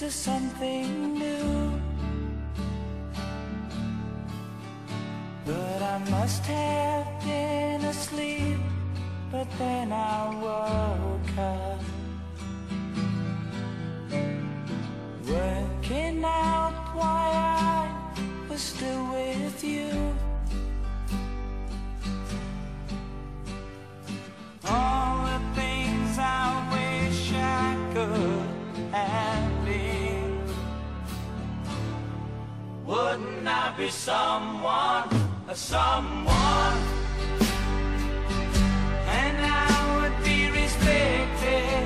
to something new. But I must have been asleep, but then I woke up. Wouldn't I be someone, a someone? And I would be respected.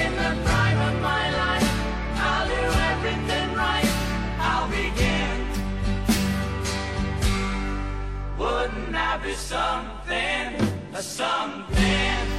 In the prime of my life, I'll do everything right. I'll begin. Wouldn't I be something, a something?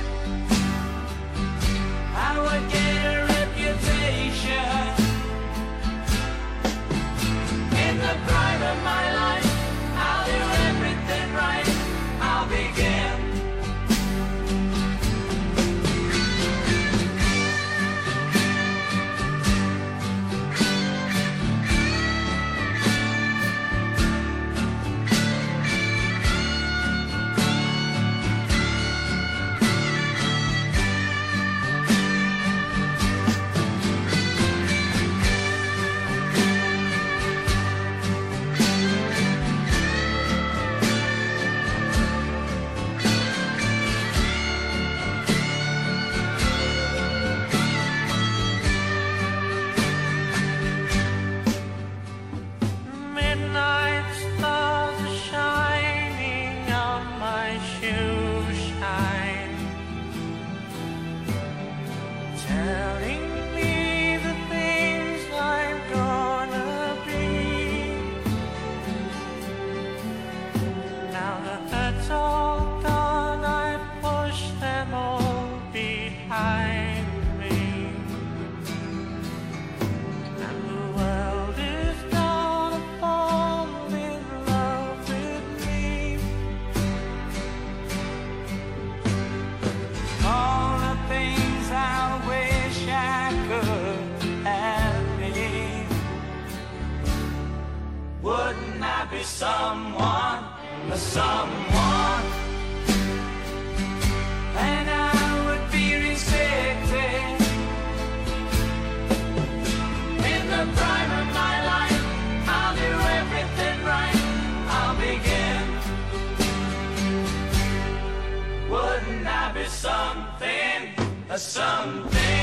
Someone, a someone? And I would be respected. In the prime of my life, I'll do everything right. I'll begin. Wouldn't I be something, a something?